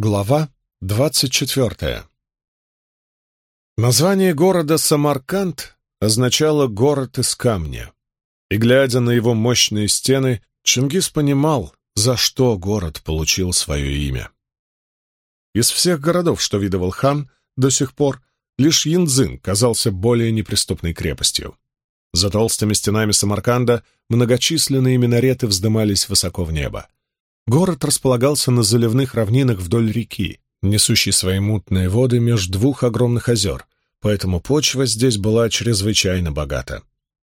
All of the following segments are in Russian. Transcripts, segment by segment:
Глава 24. Название города Самарканд означало «город из камня». И, глядя на его мощные стены, Чингис понимал, за что город получил свое имя. Из всех городов, что видывал хан, до сих пор лишь Янцзин казался более неприступной крепостью. За толстыми стенами Самарканда многочисленные минареты вздымались высоко в небо. Город располагался на заливных равнинах вдоль реки, несущей свои мутные воды между двух огромных озер, поэтому почва здесь была чрезвычайно богата.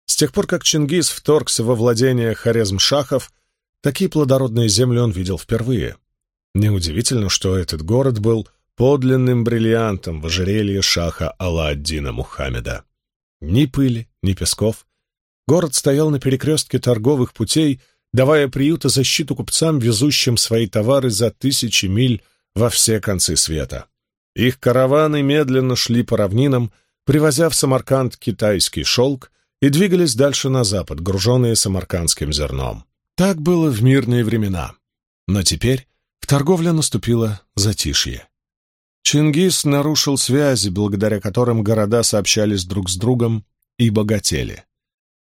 С тех пор, как Чингис вторгся во владение Хорезмшахов, такие плодородные земли он видел впервые. Неудивительно, что этот город был подлинным бриллиантом в ожерелье шаха Алла-Аддина Мухаммеда. Ни пыли, ни песков. Город стоял на перекрестке торговых путей давая приют и защиту купцам, везущим свои товары за тысячи миль во все концы света. Их караваны медленно шли по равнинам, привозя в Самарканд китайский шелк и двигались дальше на запад, груженные самаркандским зерном. Так было в мирные времена. Но теперь в торговле наступило затишье. Чингис нарушил связи, благодаря которым города сообщались друг с другом и богатели.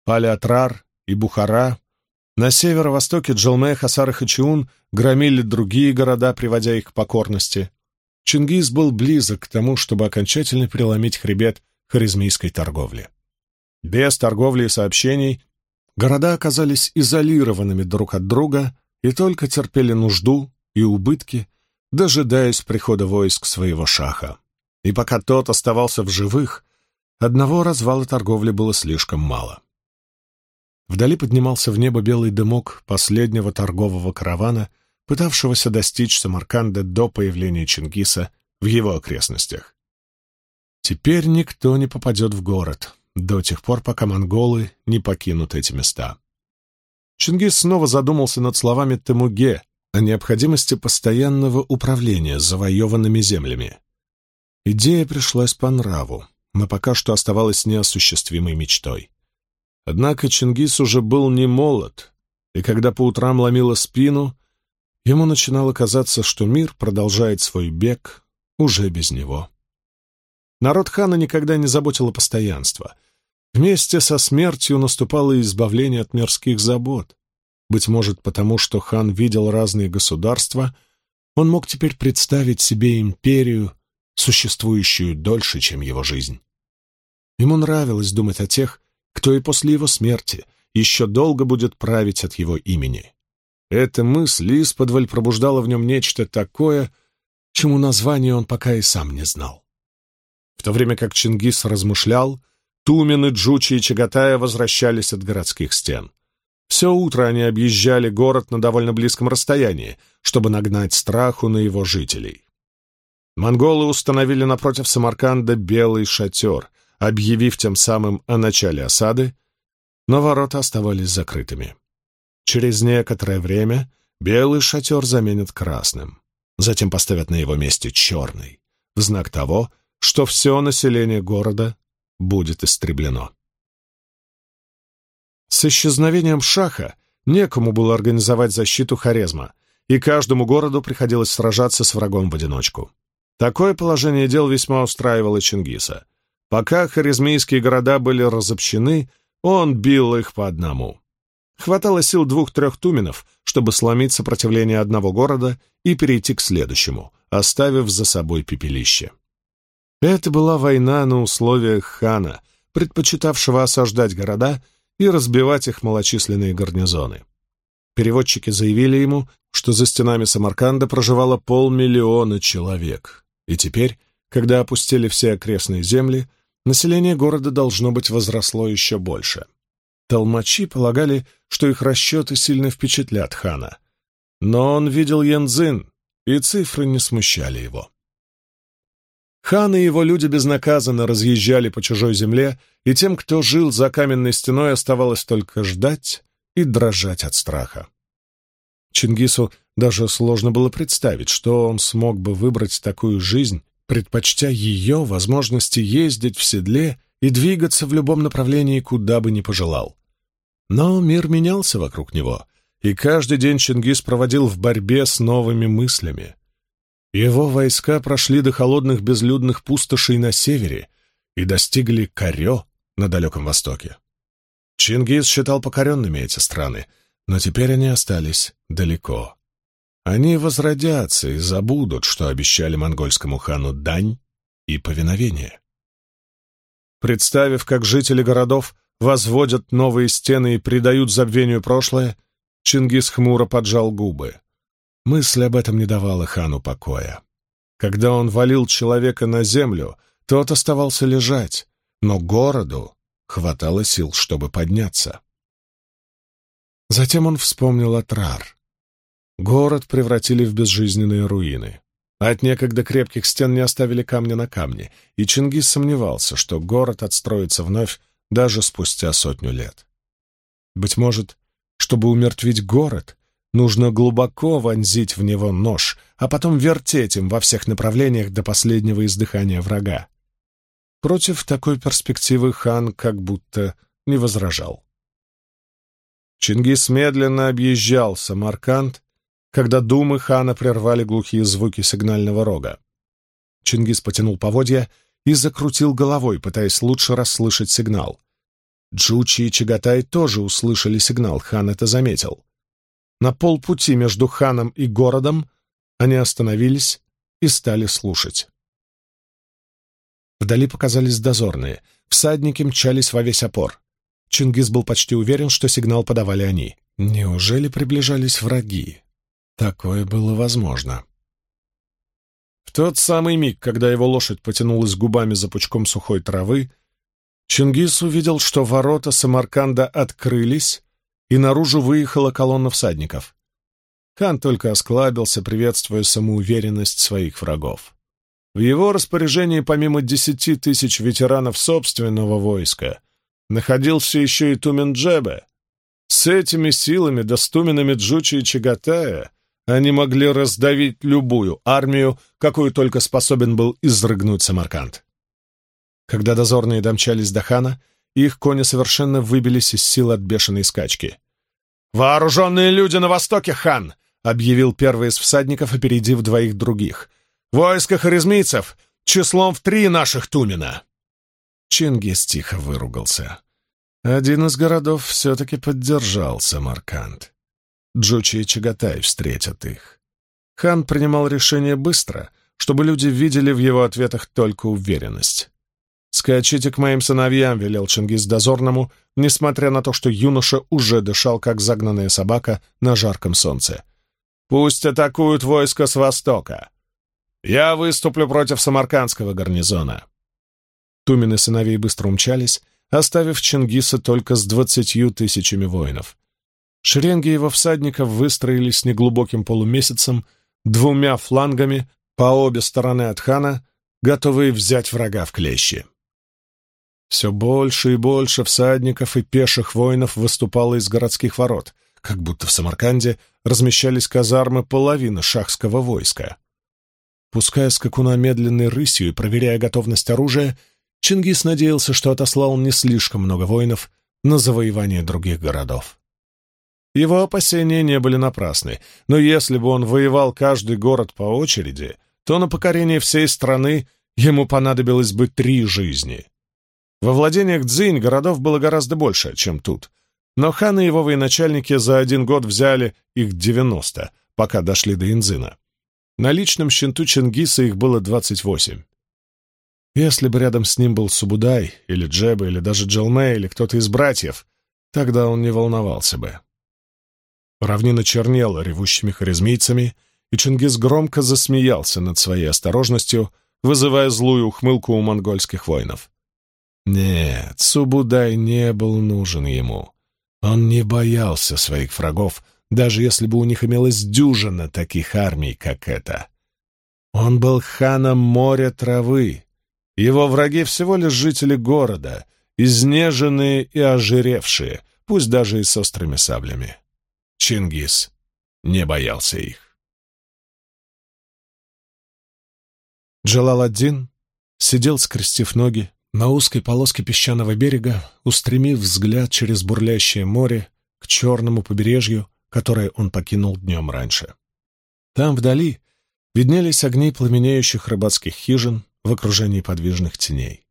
Палеотрар и Бухара на северо-востоке Джалме, Хасар и Хачиун громили другие города, приводя их к покорности. Чингис был близок к тому, чтобы окончательно преломить хребет харизмийской торговли. Без торговли и сообщений города оказались изолированными друг от друга и только терпели нужду и убытки, дожидаясь прихода войск своего шаха. И пока тот оставался в живых, одного развала торговли было слишком мало. Вдали поднимался в небо белый дымок последнего торгового каравана, пытавшегося достичь Самарканда до появления Чингиса в его окрестностях. Теперь никто не попадет в город, до тех пор, пока монголы не покинут эти места. Чингис снова задумался над словами Темуге о необходимости постоянного управления завоеванными землями. Идея пришлась по нраву, но пока что оставалась неосуществимой мечтой. Однако Чингис уже был не молод, и когда по утрам ломило спину, ему начинало казаться, что мир продолжает свой бег уже без него. Народ хана никогда не заботило постоянство. Вместе со смертью наступало избавление от мирских забот. Быть может, потому что хан видел разные государства, он мог теперь представить себе империю, существующую дольше, чем его жизнь. Ему нравилось думать о тех, кто и после его смерти еще долго будет править от его имени. Эта мысль исподволь пробуждала в нем нечто такое, чему название он пока и сам не знал. В то время как Чингис размышлял, Тумин и Джучи и Чагатая возвращались от городских стен. Все утро они объезжали город на довольно близком расстоянии, чтобы нагнать страху на его жителей. Монголы установили напротив Самарканда белый шатер, объявив тем самым о начале осады, но ворота оставались закрытыми. Через некоторое время белый шатер заменят красным, затем поставят на его месте черный, в знак того, что все население города будет истреблено. С исчезновением шаха некому было организовать защиту Хорезма, и каждому городу приходилось сражаться с врагом в одиночку. Такое положение дел весьма устраивало Чингиса — Пока харизмийские города были разобщены, он бил их по одному. Хватало сил двух-трех туменов, чтобы сломить сопротивление одного города и перейти к следующему, оставив за собой пепелище. Это была война на условиях хана, предпочитавшего осаждать города и разбивать их малочисленные гарнизоны. Переводчики заявили ему, что за стенами Самарканда проживало полмиллиона человек, и теперь, когда опустили все окрестные земли, население города должно быть возросло еще больше. Толмачи полагали, что их расчеты сильно впечатлят хана. Но он видел Янзин, и цифры не смущали его. Хан и его люди безнаказанно разъезжали по чужой земле, и тем, кто жил за каменной стеной, оставалось только ждать и дрожать от страха. Чингису даже сложно было представить, что он смог бы выбрать такую жизнь предпочтя ее возможности ездить в седле и двигаться в любом направлении, куда бы ни пожелал. Но мир менялся вокруг него, и каждый день Чингис проводил в борьбе с новыми мыслями. Его войска прошли до холодных безлюдных пустошей на севере и достигли Карё на далеком востоке. Чингис считал покоренными эти страны, но теперь они остались далеко. Они возродятся и забудут, что обещали монгольскому хану дань и повиновение. Представив, как жители городов возводят новые стены и предают забвению прошлое, Чингис хмуро поджал губы. Мысль об этом не давала хану покоя. Когда он валил человека на землю, тот оставался лежать, но городу хватало сил, чтобы подняться. Затем он вспомнил о Трар. Город превратили в безжизненные руины. От некогда крепких стен не оставили камня на камне, и Чингис сомневался, что город отстроится вновь даже спустя сотню лет. Быть может, чтобы умертвить город, нужно глубоко вонзить в него нож, а потом вертеть им во всех направлениях до последнего издыхания врага. Против такой перспективы хан как будто не возражал. Чингис медленно объезжал Самарканд, когда думы хана прервали глухие звуки сигнального рога. Чингис потянул поводья и закрутил головой, пытаясь лучше расслышать сигнал. Джучи и Чагатай тоже услышали сигнал, хан это заметил. На полпути между ханом и городом они остановились и стали слушать. Вдали показались дозорные. Всадники мчались во весь опор. Чингис был почти уверен, что сигнал подавали они. Неужели приближались враги? Такое было возможно. В тот самый миг, когда его лошадь потянулась губами за пучком сухой травы, Чингис увидел, что ворота Самарканда открылись, и наружу выехала колонна всадников. Хан только осклабился, приветствуя самоуверенность своих врагов. В его распоряжении помимо десяти тысяч ветеранов собственного войска находился еще и Туменджебе. С этими силами, достуменными Джучи и Чагатая, они могли раздавить любую армию, какую только способен был изрыгнуть Самарканд. Когда дозорные домчались до хана, их кони совершенно выбились из сил от бешеной скачки. «Вооруженные люди на востоке, хан!» — объявил первый из всадников, опередив двоих других. «Войско харизмийцев числом в три наших Тумина!» Чингис тихо выругался. Один из городов все-таки поддержал Самарканд. Джучи и Чагатай встретят их. Хан принимал решение быстро, чтобы люди видели в его ответах только уверенность. «Скачите к моим сыновьям», — велел Чингис дозорному, несмотря на то, что юноша уже дышал, как загнанная собака на жарком солнце. «Пусть атакуют войско с востока. Я выступлю против самаркандского гарнизона». Тумин и сыновей быстро умчались, оставив Чингиса только с двадцатью тысячами воинов. Шеренги его всадников выстроились неглубоким полумесяцем, двумя флангами по обе стороны от хана, готовые взять врага в клещи. Все больше и больше всадников и пеших воинов выступало из городских ворот, как будто в Самарканде размещались казармы половины шахского войска. Пуская скакуна медленной рысью и проверяя готовность оружия, Чингис надеялся, что отослал не слишком много воинов на завоевание других городов. Его опасения не были напрасны, но если бы он воевал каждый город по очереди, то на покорение всей страны ему понадобилось бы три жизни. Во владениях Дзинь городов было гораздо больше, чем тут, но хан и его военачальники за один год взяли их 90, пока дошли до Инзина. На личном щенту Чингиса их было 28. Если бы рядом с ним был Субудай, или Джеба, или даже Джалме, или кто-то из братьев, тогда он не волновался бы. Равнина чернела ревущими харизмийцами, и Чингис громко засмеялся над своей осторожностью, вызывая злую ухмылку у монгольских воинов. Нет, Субудай не был нужен ему. Он не боялся своих врагов, даже если бы у них имелась дюжина таких армий, как эта. Он был ханом моря травы. Его враги всего лишь жители города, изнеженные и ожиревшие, пусть даже и с острыми саблями. Чингис не боялся их. Джалаладдин сидел, скрестив ноги, на узкой полоске песчаного берега, устремив взгляд через бурлящее море к черному побережью, которое он покинул днем раньше. Там, вдали, виднелись огни пламенеющих рыбацких хижин в окружении подвижных теней.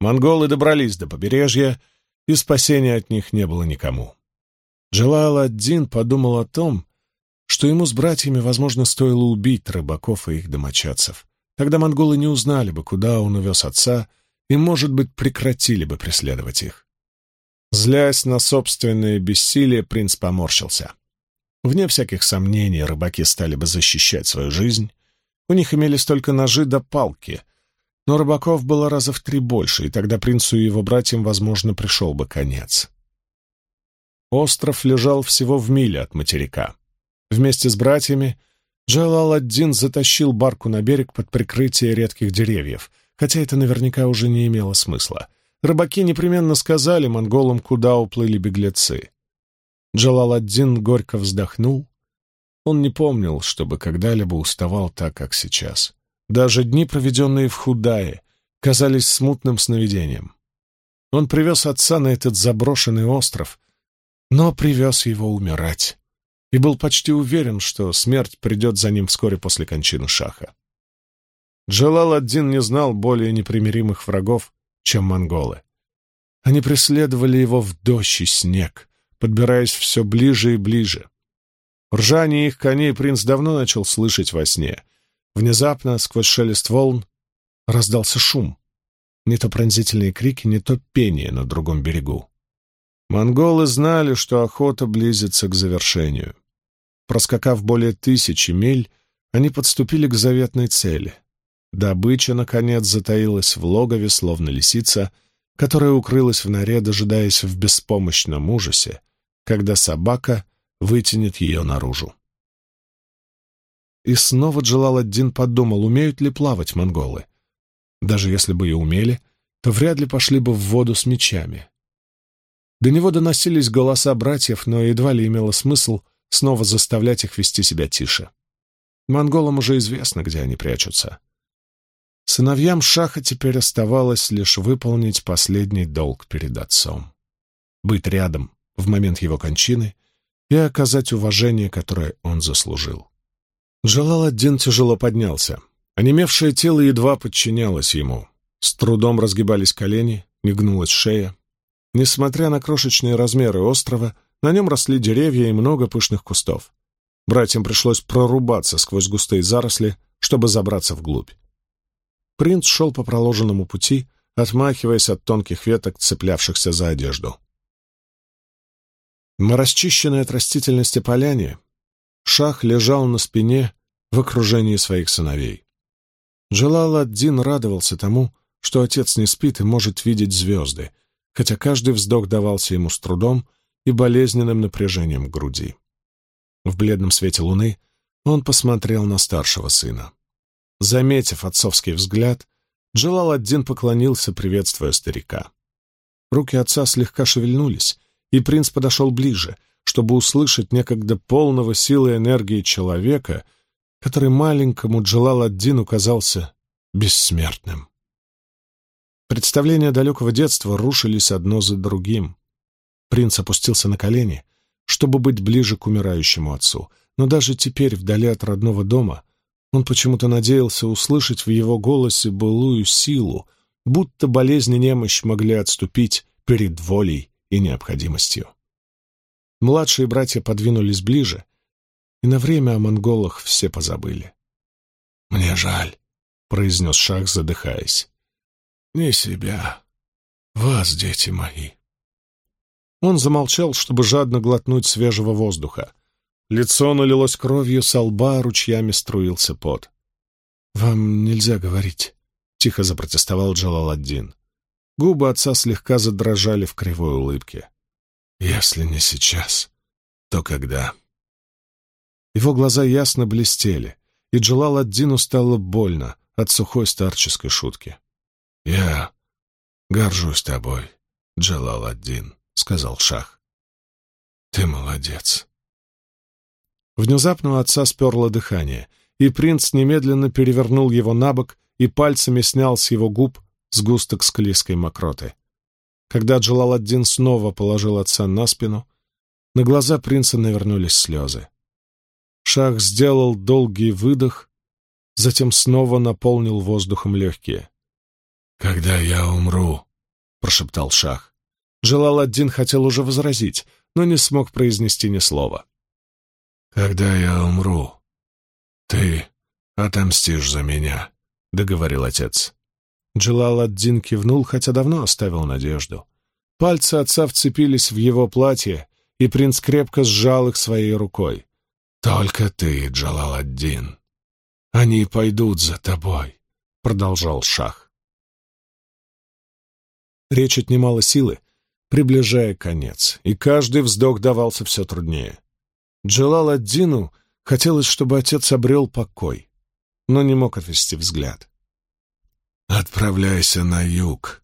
Монголы добрались до побережья, и спасения от них не было никому. Джалал-ад-Дин подумал о том, что ему с братьями, возможно, стоило убить рыбаков и их домочадцев. Тогда монголы не узнали бы, куда он увез отца, и, может быть, прекратили бы преследовать их. Злясь на собственное бессилие, принц поморщился. Вне всяких сомнений рыбаки стали бы защищать свою жизнь. У них имелись только ножи да палки, но рыбаков было раза в три больше, и тогда принцу и его братьям, возможно, пришел бы конец. Остров лежал всего в миле от материка. Вместе с братьями Джалал-ад-Дин затащил барку на берег под прикрытие редких деревьев, хотя это наверняка уже не имело смысла. Рыбаки непременно сказали монголам, куда уплыли беглецы. Джалал-ад-Дин горько вздохнул. Он не помнил, чтобы когда-либо уставал так, как сейчас. Даже дни, проведенные в Худае, казались смутным сновидением. Он привез отца на этот заброшенный остров — но привез его умирать и был почти уверен, что смерть придет за ним вскоре после кончины шаха. Джалал-ад-Дин не знал более непримиримых врагов, чем монголы. Они преследовали его в дождь и снег, подбираясь все ближе и ближе. Ржание их коней принц давно начал слышать во сне. Внезапно, сквозь шелест волн, раздался шум. Не то пронзительные крики, не то пение на другом берегу. Монголы знали, что охота близится к завершению. Проскакав более тысячи миль, они подступили к заветной цели. Добыча, наконец, затаилась в логове, словно лисица, которая укрылась в норе, дожидаясь в беспомощном ужасе, когда собака вытянет ее наружу. И снова Джалаладдин подумал, умеют ли плавать монголы. Даже если бы и умели, то вряд ли пошли бы в воду с мечами. До него доносились голоса братьев, но едва ли имело смысл снова заставлять их вести себя тише. Монголам уже известно, где они прячутся. Сыновьям Шаха теперь оставалось лишь выполнить последний долг перед отцом. Быть рядом в момент его кончины и оказать уважение, которое он заслужил. Джалал один тяжело поднялся. Онемевшее тело едва подчинялось ему. С трудом разгибались колени, не гнулась шея. Несмотря на крошечные размеры острова, на нем росли деревья и много пышных кустов. Братьям пришлось прорубаться сквозь густые заросли, чтобы забраться вглубь. Принц шел по проложенному пути, отмахиваясь от тонких веток, цеплявшихся за одежду. На расчищенной от растительности поляне Шах лежал на спине в окружении своих сыновей. Джалал-ад-Дин радовался тому, что отец не спит и может видеть звезды, хотя каждый вздох давался ему с трудом и болезненным напряжением груди. В бледном свете луны он посмотрел на старшего сына. Заметив отцовский взгляд, Джалал-ад-Дин поклонился, приветствуя старика. Руки отца слегка шевельнулись, и принц подошел ближе, чтобы услышать некогда полного силы и энергии человека, который маленькому Джалал-ад-Дину казался бессмертным. Представления далекого детства рушились одно за другим. Принц опустился на колени, чтобы быть ближе к умирающему отцу, но даже теперь, вдали от родного дома, он почему-то надеялся услышать в его голосе былую силу, будто болезнь и немощь могли отступить перед волей и необходимостью. Младшие братья подвинулись ближе, и на время о монголах все позабыли. «Мне жаль», — произнес Шах, задыхаясь не себя, вас, дети мои». Он замолчал, чтобы жадно глотнуть свежего воздуха. Лицо налилось кровью, со лба ручьями струился пот. «Вам нельзя говорить», — тихо запротестовал Джалаладдин. Губы отца слегка задрожали в кривой улыбке. «Если не сейчас, то когда?» Его глаза ясно блестели, и Джалаладдину стало больно от сухой старческой шутки. «Я горжусь тобой, Джалал-ад-Дин», — сказал Шах. «Ты молодец». Внезапно у отца сперло дыхание, и принц немедленно перевернул его на бок и пальцами снял с его губ сгусток склизкой мокроты. Когда Джалаладдин снова положил отца на спину, на глаза принца навернулись слезы. Шах сделал долгий выдох, затем снова наполнил воздухом легкие. «Когда я умру», — прошептал Шах. Джалаладдин хотел уже возразить, но не смог произнести ни слова. «Когда я умру, ты отомстишь за меня», — договорил отец. Джалаладдин кивнул, хотя давно оставил надежду. Пальцы отца вцепились в его платье, и принц крепко сжал их своей рукой. «Только ты, Джалаладдин. Они пойдут за тобой», — продолжал Шах. Речь отнимала силы, приближая конец, и каждый вздох давался все труднее. Джелал Аддину хотелось, чтобы отец обрел покой, но не мог отвести взгляд. «Отправляйся на юг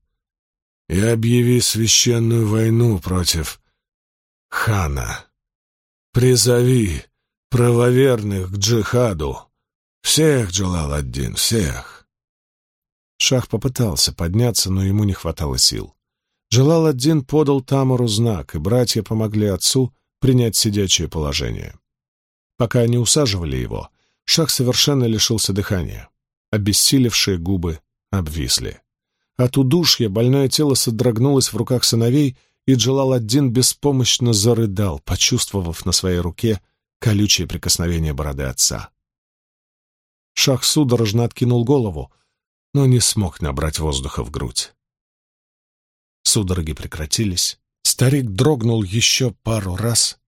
и объяви священную войну против хана. Призови правоверных к джихаду, всех, Джелал Аддин, всех. Шах попытался подняться, но ему не хватало сил. Желал один подал Тамару знак, и братья помогли отцу принять сидячее положение. Пока они усаживали его, Шах совершенно лишился дыхания. Обессилевшие губы обвисли. От удушья больное тело содрогнулось в руках сыновей, и Джалал один беспомощно зарыдал, почувствовав на своей руке колючее прикосновение бороды отца. Шах судорожно откинул голову, но не смог набрать воздуха в грудь. Судороги прекратились. Старик дрогнул еще пару раз,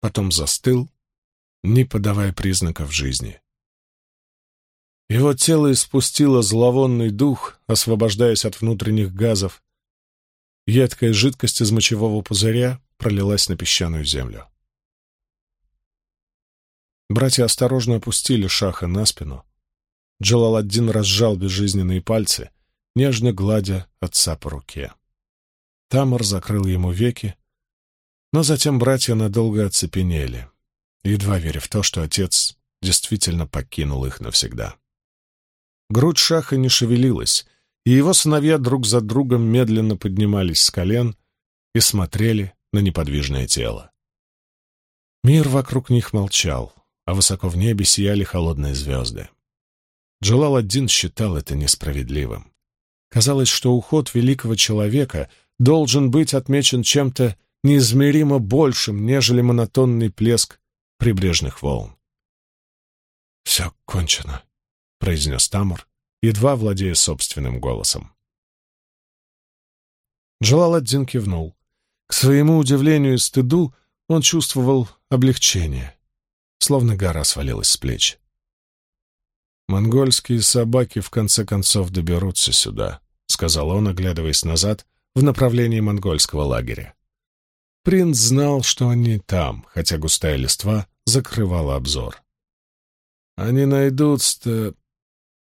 потом застыл, не подавая признаков жизни. Его тело испустило зловонный дух, освобождаясь от внутренних газов. Едкая жидкость из мочевого пузыря пролилась на песчаную землю. Братья осторожно опустили шаха на спину, Джалаладдин разжал безжизненные пальцы, нежно гладя отца по руке. Тамар закрыл ему веки, но затем братья надолго оцепенели, едва веря в то, что отец действительно покинул их навсегда. Грудь шаха не шевелилась, и его сыновья друг за другом медленно поднимались с колен и смотрели на неподвижное тело. Мир вокруг них молчал, а высоко в небе сияли холодные звезды. Джалал один считал это несправедливым. Казалось, что уход великого человека должен быть отмечен чем-то неизмеримо большим, нежели монотонный плеск прибрежных волн. «Все кончено», — произнес Тамур, едва владея собственным голосом. Джалаладдин кивнул. К своему удивлению и стыду он чувствовал облегчение, словно гора свалилась с плеч. «Монгольские собаки в конце концов доберутся сюда», — сказал он, оглядываясь назад в направлении монгольского лагеря. Принц знал, что они там, хотя густая листва закрывала обзор. «Они найдут-то...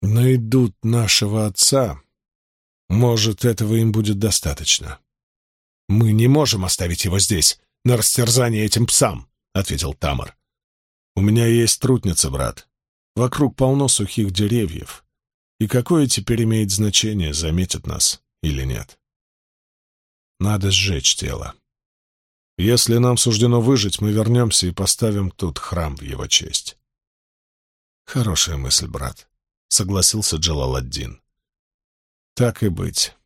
найдут нашего отца. Может, этого им будет достаточно». «Мы не можем оставить его здесь, на растерзание этим псам», — ответил Тамар. «У меня есть трутница, брат. Вокруг полно сухих деревьев. И какое теперь имеет значение, заметят нас или нет? Надо сжечь тело. Если нам суждено выжить, мы вернемся и поставим тут храм в его честь. Хорошая мысль, брат, — согласился Джалаладдин. Так и быть.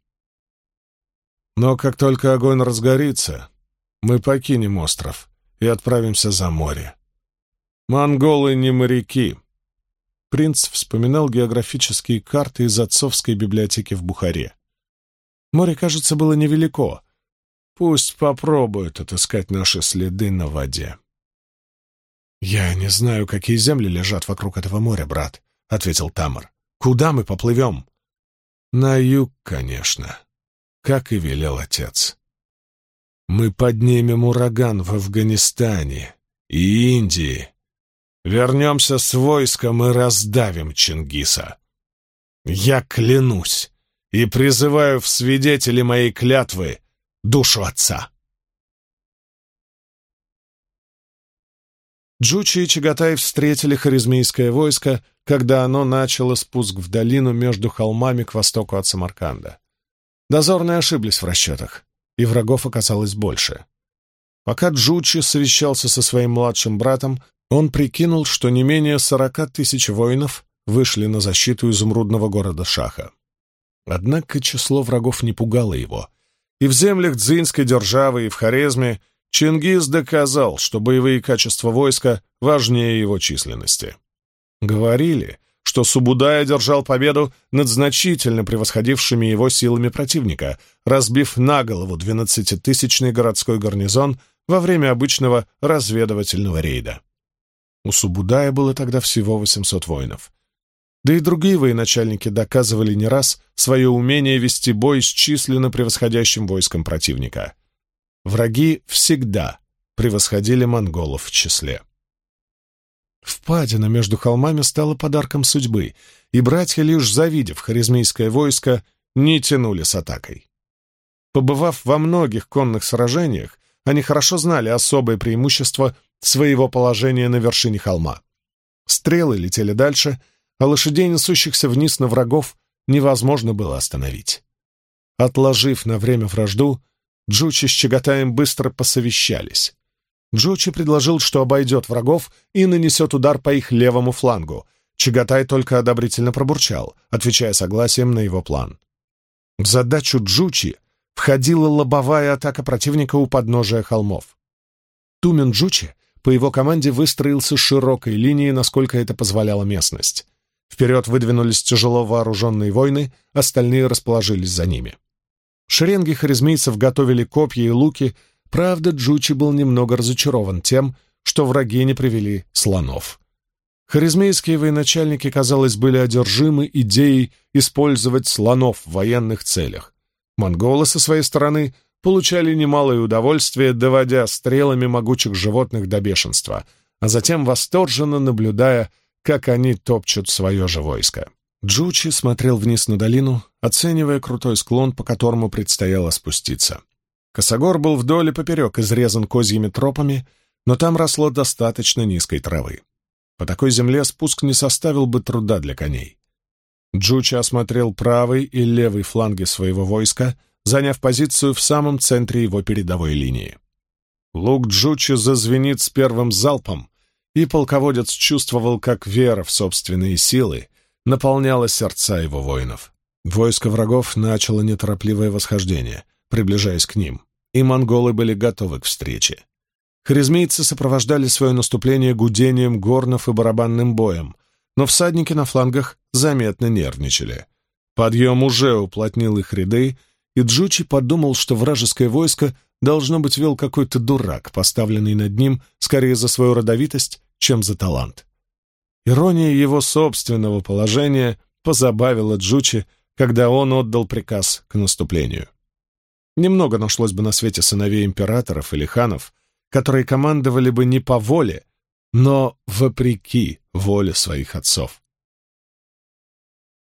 Но как только огонь разгорится, мы покинем остров и отправимся за море. Монголы не моряки, принц вспоминал географические карты из отцовской библиотеки в Бухаре. Море, кажется, было невелико. Пусть попробуют отыскать наши следы на воде. «Я не знаю, какие земли лежат вокруг этого моря, брат», — ответил Тамар. «Куда мы поплывем?» «На юг, конечно, как и велел отец. Мы поднимем ураган в Афганистане и Индии, Вернемся с войском и раздавим Чингиса. Я клянусь и призываю в свидетели моей клятвы душу отца. Джучи и Чагатай встретили харизмийское войско, когда оно начало спуск в долину между холмами к востоку от Самарканда. Дозорные ошиблись в расчетах, и врагов оказалось больше. Пока Джучи совещался со своим младшим братом, он прикинул, что не менее сорока тысяч воинов вышли на защиту изумрудного города Шаха. Однако число врагов не пугало его. И в землях Дзинской державы, и в Хорезме Чингис доказал, что боевые качества войска важнее его численности. Говорили, что Субудая одержал победу над значительно превосходившими его силами противника, разбив на голову двенадцатитысячный городской гарнизон во время обычного разведывательного рейда. У Субудая было тогда всего 800 воинов. Да и другие военачальники доказывали не раз свое умение вести бой с численно превосходящим войском противника. Враги всегда превосходили монголов в числе. Впадина между холмами стала подарком судьбы, и братья, лишь завидев харизмийское войско, не тянули с атакой. Побывав во многих конных сражениях, они хорошо знали особое преимущество своего положения на вершине холма. Стрелы летели дальше, а лошадей, несущихся вниз на врагов, невозможно было остановить. Отложив на время вражду, Джучи с Чагатаем быстро посовещались. Джучи предложил, что обойдет врагов и нанесет удар по их левому флангу. Чагатай только одобрительно пробурчал, отвечая согласием на его план. В задачу Джучи входила лобовая атака противника у подножия холмов. Тумен Джучи по его команде выстроился широкой линией, насколько это позволяла местность. Вперед выдвинулись тяжело вооруженные воины, остальные расположились за ними. Шеренги харизмийцев готовили копья и луки, правда, Джучи был немного разочарован тем, что враги не привели слонов. Харизмейские военачальники, казалось, были одержимы идеей использовать слонов в военных целях. Монголы, со своей стороны, получали немалое удовольствие, доводя стрелами могучих животных до бешенства, а затем восторженно наблюдая, как они топчут свое же войско. Джучи смотрел вниз на долину, оценивая крутой склон, по которому предстояло спуститься. Косогор был вдоль и поперек изрезан козьими тропами, но там росло достаточно низкой травы. По такой земле спуск не составил бы труда для коней. Джучи осмотрел правый и левый фланги своего войска — заняв позицию в самом центре его передовой линии. Лук Джучи зазвенит с первым залпом, и полководец чувствовал, как вера в собственные силы наполняла сердца его воинов. Войско врагов начало неторопливое восхождение, приближаясь к ним, и монголы были готовы к встрече. Харизмейцы сопровождали свое наступление гудением горнов и барабанным боем, но всадники на флангах заметно нервничали. Подъем уже уплотнил их ряды, и Джучи подумал, что вражеское войско должно быть вел какой-то дурак, поставленный над ним скорее за свою родовитость, чем за талант. Ирония его собственного положения позабавила Джучи, когда он отдал приказ к наступлению. Немного нашлось бы на свете сыновей императоров или ханов, которые командовали бы не по воле, но вопреки воле своих отцов.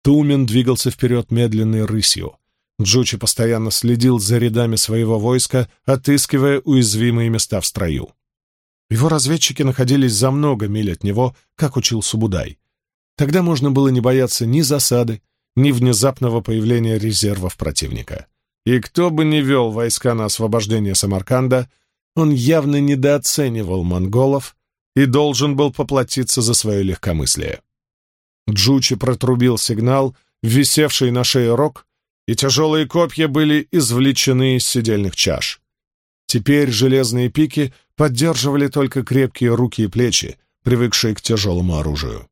Тумен двигался вперед медленной рысью. Джучи постоянно следил за рядами своего войска, отыскивая уязвимые места в строю. Его разведчики находились за много миль от него, как учил Субудай. Тогда можно было не бояться ни засады, ни внезапного появления резервов противника. И кто бы ни вел войска на освобождение Самарканда, он явно недооценивал монголов и должен был поплатиться за свое легкомыслие. Джучи протрубил сигнал, висевший на шее рог, и тяжелые копья были извлечены из седельных чаш. Теперь железные пики поддерживали только крепкие руки и плечи, привыкшие к тяжелому оружию.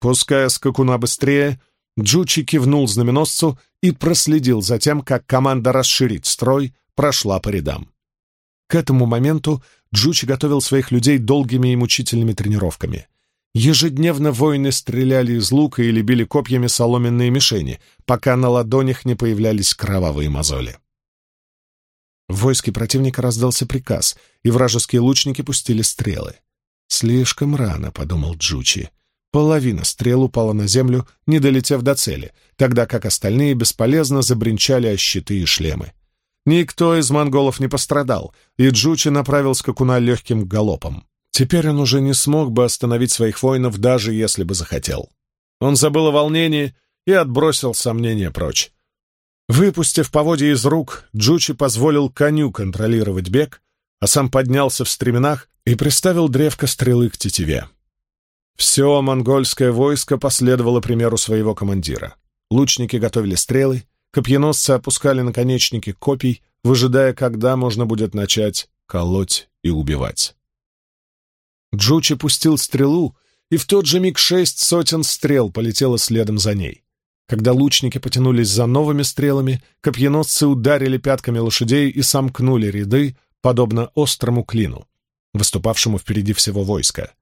Пуская скакуна быстрее, Джучи кивнул знаменосцу и проследил за тем, как команда расширить строй прошла по рядам. К этому моменту Джучи готовил своих людей долгими и мучительными тренировками. Ежедневно воины стреляли из лука или били копьями соломенные мишени, пока на ладонях не появлялись кровавые мозоли. В войске противника раздался приказ, и вражеские лучники пустили стрелы. «Слишком рано», — подумал Джучи. Половина стрел упала на землю, не долетев до цели, тогда как остальные бесполезно забринчали о щиты и шлемы. Никто из монголов не пострадал, и Джучи направил скакуна легким галопом. Теперь он уже не смог бы остановить своих воинов, даже если бы захотел. Он забыл о волнении и отбросил сомнения прочь. Выпустив поводья из рук, Джучи позволил коню контролировать бег, а сам поднялся в стременах и приставил древко стрелы к тетиве. Все монгольское войско последовало примеру своего командира. Лучники готовили стрелы, копьеносцы опускали наконечники копий, выжидая, когда можно будет начать колоть и убивать. Джучи пустил стрелу, и в тот же миг шесть сотен стрел полетело следом за ней. Когда лучники потянулись за новыми стрелами, копьеносцы ударили пятками лошадей и сомкнули ряды, подобно острому клину, выступавшему впереди всего войска.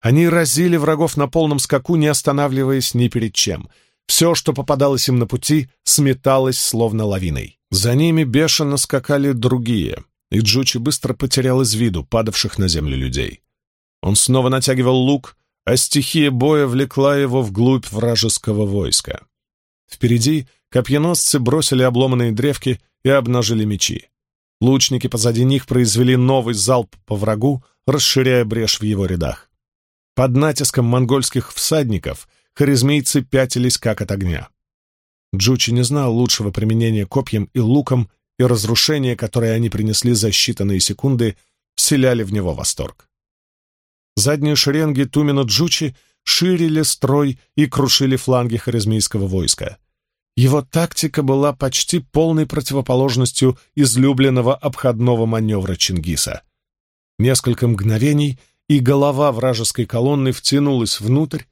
Они разили врагов на полном скаку, не останавливаясь ни перед чем. Все, что попадалось им на пути, сметалось словно лавиной. За ними бешено скакали другие, и Джучи быстро потерял из виду падавших на землю людей. Он снова натягивал лук, а стихия боя влекла его вглубь вражеского войска. Впереди копьеносцы бросили обломанные древки и обнажили мечи. Лучники позади них произвели новый залп по врагу, расширяя брешь в его рядах. Под натиском монгольских всадников харизмейцы пятились как от огня. Джучи не знал лучшего применения копьям и луком, и разрушения, которые они принесли за считанные секунды, вселяли в него восторг. Задние шеренги Тумина Джучи ширили строй и крушили фланги харизмийского войска. Его тактика была почти полной противоположностью излюбленного обходного маневра Чингиса. Несколько мгновений, и голова вражеской колонны втянулась внутрь,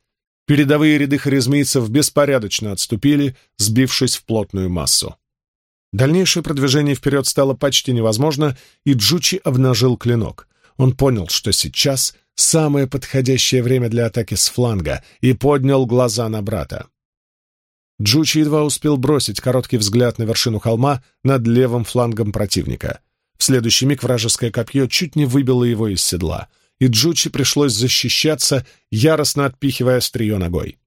передовые ряды харизмийцев беспорядочно отступили, сбившись в плотную массу. Дальнейшее продвижение вперед стало почти невозможно, и Джучи обнажил клинок. Он понял, что сейчас самое подходящее время для атаки с фланга и поднял глаза на брата. Джучи едва успел бросить короткий взгляд на вершину холма над левым флангом противника. В следующий миг вражеское копье чуть не выбило его из седла, и Джучи пришлось защищаться, яростно отпихивая острие ногой.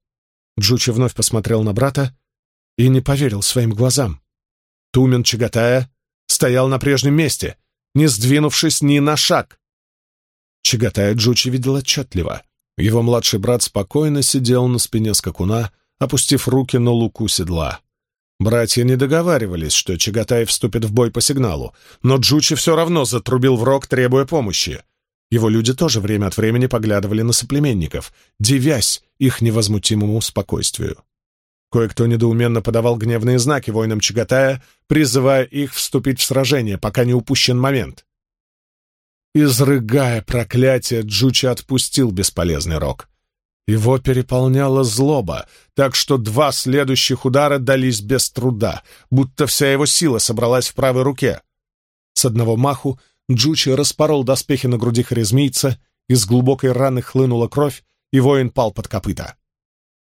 Джучи вновь посмотрел на брата и не поверил своим глазам. Тумен Чагатая стоял на прежнем месте, не сдвинувшись ни на шаг. Чагатая Джучи видел отчетливо. Его младший брат спокойно сидел на спине скакуна, опустив руки на луку седла. Братья не договаривались, что Чагатай вступит в бой по сигналу, но Джучи все равно затрубил в рог, требуя помощи. Его люди тоже время от времени поглядывали на соплеменников, дивясь их невозмутимому спокойствию. Кое-кто недоуменно подавал гневные знаки воинам Чагатая, призывая их вступить в сражение, пока не упущен момент. Изрыгая проклятие, Джучи отпустил бесполезный рог. Его переполняла злоба, так что два следующих удара дались без труда, будто вся его сила собралась в правой руке. С одного маху Джучи распорол доспехи на груди харизмийца, из глубокой раны хлынула кровь, и воин пал под копыта.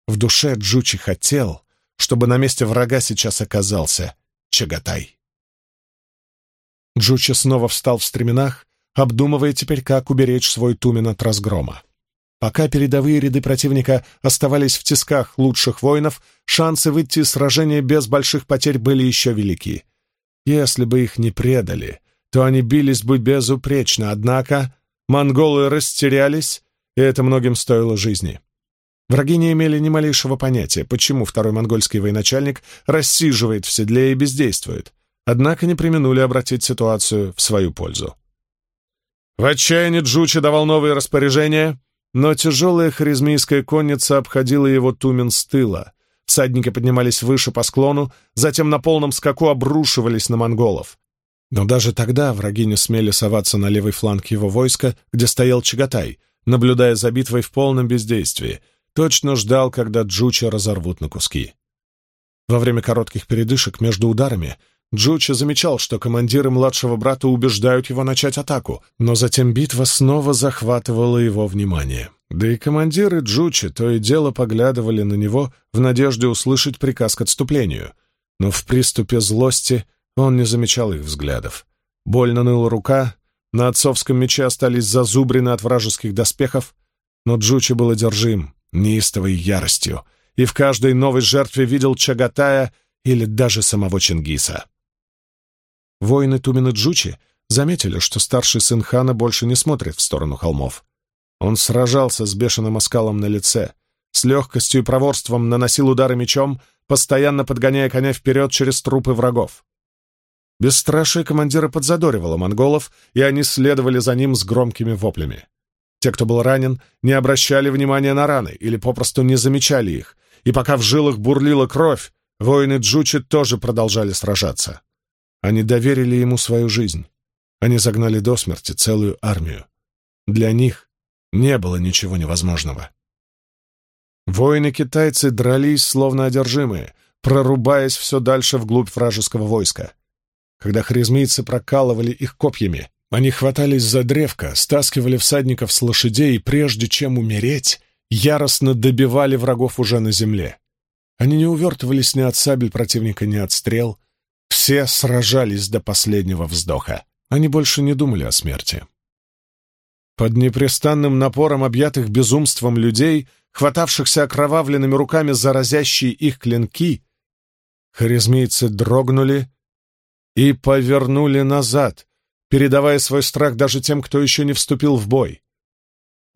В душе Джучи хотел, чтобы на месте врага сейчас оказался Чагатай. Джучи снова встал в стременах, обдумывая теперь, как уберечь свой Тумен от разгрома. Пока передовые ряды противника оставались в тисках лучших воинов, шансы выйти из сражения без больших потерь были еще велики. Если бы их не предали, то они бились бы безупречно, однако монголы растерялись, и это многим стоило жизни. Враги не имели ни малейшего понятия, почему второй монгольский военачальник рассиживает в седле и бездействует, однако не применули обратить ситуацию в свою пользу. В отчаянии Джучи давал новые распоряжения, но тяжелая харизмийская конница обходила его тумен с тыла. Всадники поднимались выше по склону, затем на полном скаку обрушивались на монголов. Но даже тогда враги не смели соваться на левый фланг его войска, где стоял Чагатай, наблюдая за битвой в полном бездействии, точно ждал, когда Джучи разорвут на куски. Во время коротких передышек между ударами Джуча замечал, что командиры младшего брата убеждают его начать атаку, но затем битва снова захватывала его внимание. Да и командиры Джучи то и дело поглядывали на него в надежде услышать приказ к отступлению, но в приступе злости он не замечал их взглядов. Больно ныла рука, на отцовском мече остались зазубрины от вражеских доспехов, но Джучи был одержим неистовой яростью, и в каждой новой жертве видел Чагатая или даже самого Чингиса. Воины Тумина Джучи заметили, что старший сын хана больше не смотрит в сторону холмов. Он сражался с бешеным оскалом на лице, с легкостью и проворством наносил удары мечом, постоянно подгоняя коня вперед через трупы врагов. Бесстрашие командира подзадоривало монголов, и они следовали за ним с громкими воплями. Те, кто был ранен, не обращали внимания на раны или попросту не замечали их, и пока в жилах бурлила кровь, воины Джучи тоже продолжали сражаться. Они доверили ему свою жизнь. Они загнали до смерти целую армию. Для них не было ничего невозможного. Воины-китайцы дрались, словно одержимые, прорубаясь все дальше вглубь вражеского войска. Когда харизмийцы прокалывали их копьями, они хватались за древко, стаскивали всадников с лошадей и, прежде чем умереть, яростно добивали врагов уже на земле. Они не увертывались ни от сабель противника, ни от стрел — все сражались до последнего вздоха. Они больше не думали о смерти. Под непрестанным напором объятых безумством людей, хватавшихся окровавленными руками за разящие их клинки, харизмийцы дрогнули и повернули назад, передавая свой страх даже тем, кто еще не вступил в бой.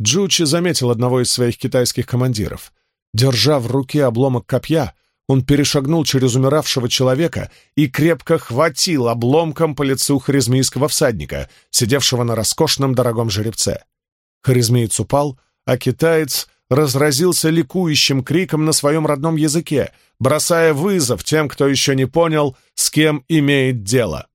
Джучи заметил одного из своих китайских командиров. Держа в руке обломок копья, он перешагнул через умиравшего человека и крепко хватил обломком по лицу харизмийского всадника, сидевшего на роскошном дорогом жеребце. Харизмеец упал, а китаец разразился ликующим криком на своем родном языке, бросая вызов тем, кто еще не понял, с кем имеет дело.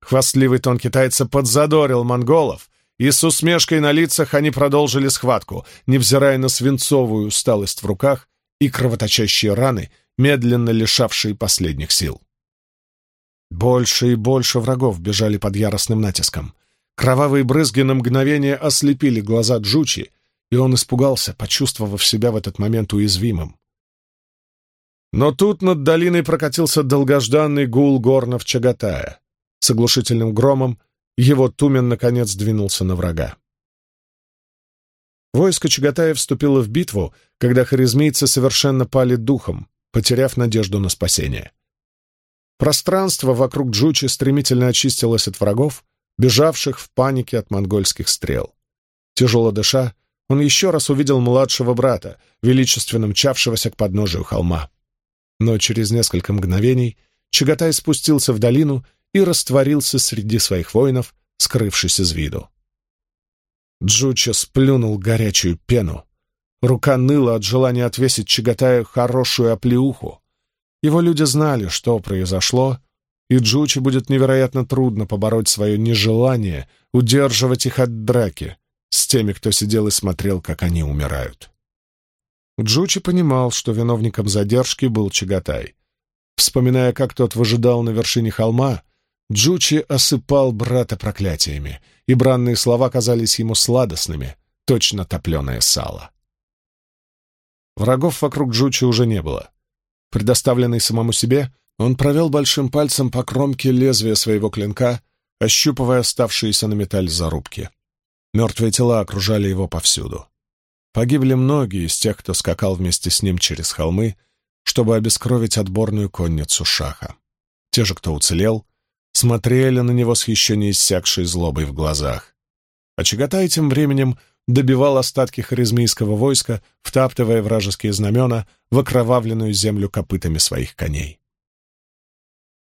Хвастливый тон китайца подзадорил монголов, и с усмешкой на лицах они продолжили схватку, невзирая на свинцовую усталость в руках и кровоточащие раны, медленно лишавшие последних сил. Больше и больше врагов бежали под яростным натиском. Кровавые брызги на мгновение ослепили глаза Джучи, и он испугался, почувствовав себя в этот момент уязвимым. Но тут над долиной прокатился долгожданный гул горнов Чагатая. С оглушительным громом его тумен наконец двинулся на врага. Войско Чагатая вступило в битву, когда харизмийцы совершенно пали духом, потеряв надежду на спасение. Пространство вокруг Джучи стремительно очистилось от врагов, бежавших в панике от монгольских стрел. Тяжело дыша, он еще раз увидел младшего брата, величественно мчавшегося к подножию холма. Но через несколько мгновений Чагатай спустился в долину и растворился среди своих воинов, скрывшись из виду. Джуча сплюнул горячую пену. Рука ныла от желания отвесить Чагатаю хорошую оплеуху. Его люди знали, что произошло, и Джуче будет невероятно трудно побороть свое нежелание удерживать их от драки с теми, кто сидел и смотрел, как они умирают. Джучи понимал, что виновником задержки был Чагатай. Вспоминая, как тот выжидал на вершине холма, Джучи осыпал брата проклятиями, и бранные слова казались ему сладостными, точно топленое сало. Врагов вокруг Джучи уже не было. Предоставленный самому себе, он провел большим пальцем по кромке лезвия своего клинка, ощупывая оставшиеся на металле зарубки. Мертвые тела окружали его повсюду. Погибли многие из тех, кто скакал вместе с ним через холмы, чтобы обескровить отборную конницу шаха. Те же, кто уцелел, смотрели на него с еще не иссякшей злобой в глазах. А Чаготай тем временем добивал остатки харизмийского войска, втаптывая вражеские знамена в окровавленную землю копытами своих коней.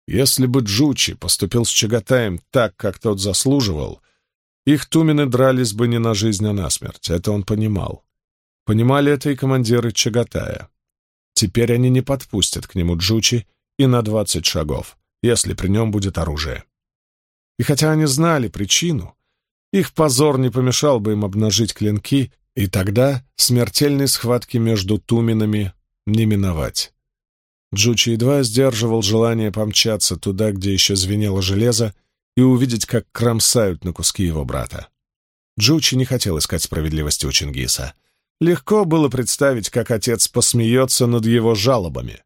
Если бы Джучи поступил с Чагатаем так, как тот заслуживал, их тумены дрались бы не на жизнь, а на смерть. Это он понимал. Понимали это и командиры Чагатая. Теперь они не подпустят к нему Джучи и на двадцать шагов если при нем будет оружие. И хотя они знали причину, их позор не помешал бы им обнажить клинки, и тогда смертельной схватки между Туминами не миновать. Джучи едва сдерживал желание помчаться туда, где еще звенело железо, и увидеть, как кромсают на куски его брата. Джучи не хотел искать справедливости у Чингиса. Легко было представить, как отец посмеется над его жалобами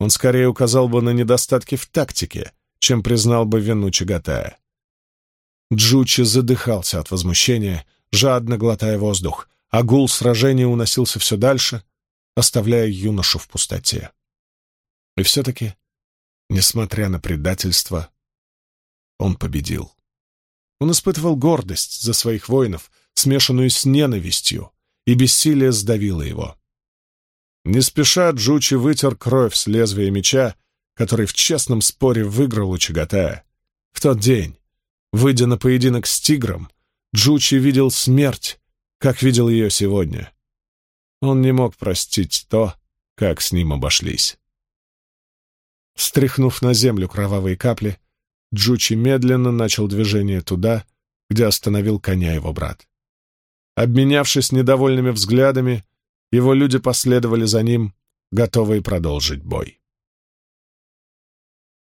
он скорее указал бы на недостатки в тактике, чем признал бы вину Чагатая. Джучи задыхался от возмущения, жадно глотая воздух, а гул сражения уносился все дальше, оставляя юношу в пустоте. И все-таки, несмотря на предательство, он победил. Он испытывал гордость за своих воинов, смешанную с ненавистью, и бессилие сдавило его. Не спеша Джучи вытер кровь с лезвия меча, который в честном споре выиграл у Чагатая. В тот день, выйдя на поединок с тигром, Джучи видел смерть, как видел ее сегодня. Он не мог простить то, как с ним обошлись. Стряхнув на землю кровавые капли, Джучи медленно начал движение туда, где остановил коня его брат. Обменявшись недовольными взглядами, его люди последовали за ним, готовые продолжить бой.